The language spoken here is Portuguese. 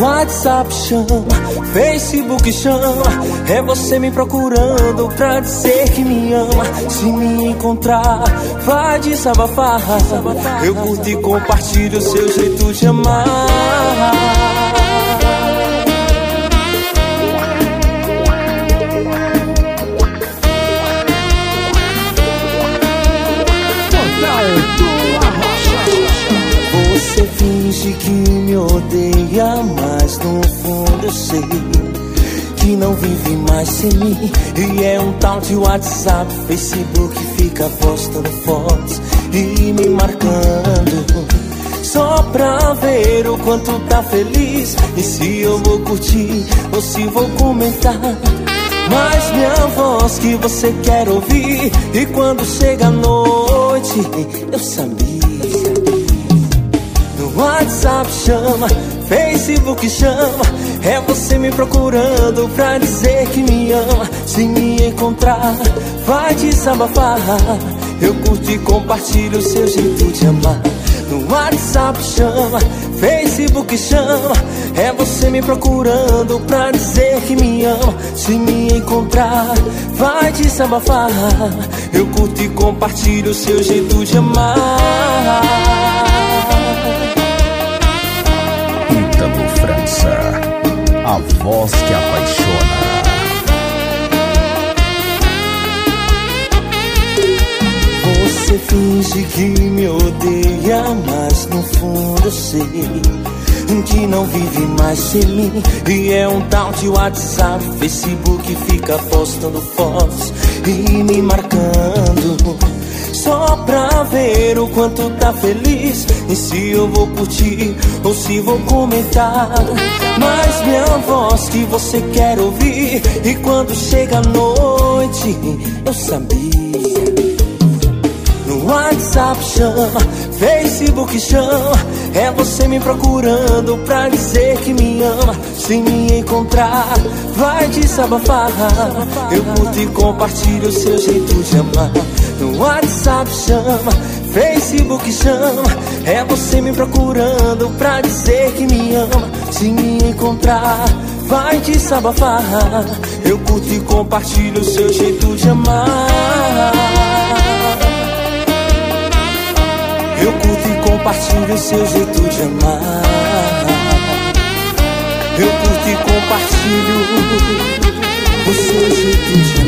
WhatsApp chama, Facebook chama. É você me procurando pra dizer que me ama. Se me encontrar, vai desabafar. Eu curto e compartilho o seu jeito de amar. No fundo eu sei que não vive mais sem mim. E é um tal de WhatsApp, Facebook, fica postando fotos e me marcando. Só pra ver o quanto tá feliz E se eu vou curtir ou se vou comentar Mas minha voz que você quer ouvir E quando chega a noite eu sabia WhatsApp chama, Facebook chama É você me procurando pra dizer que me ama. Se me encontrar vai desabafar. Eu curto e compartilho o seu jeito de amar. No WhatsApp chama, Facebook chama É você me procurando pra dizer que me ama. Se me encontrar, vai desabafar. Eu curto e compartilho o seu jeito de amar voz que apaixona. Você finge que me odeia, mas no fundo eu sei que não vive mais sem mim. E é um tal de WhatsApp, Facebook fica postando fotos e me marcando. Só pra ver o quanto tá feliz E se eu vou curtir ou se vou comentar Mas minha voz que você quer ouvir E quando chega a noite eu sabia WhatsApp chama, Facebook chama É você me procurando pra dizer que me ama. Se me encontrar, vai desabafar. Eu curto e compartilho o seu jeito de amar. No WhatsApp chama, Facebook chama É você me procurando pra dizer que me ama. Se me encontrar, vai desabafar. Eu curto e compartilho o seu jeito de amar o seu jeito de amar. Eu curto e compartilho o seu jeito de amar.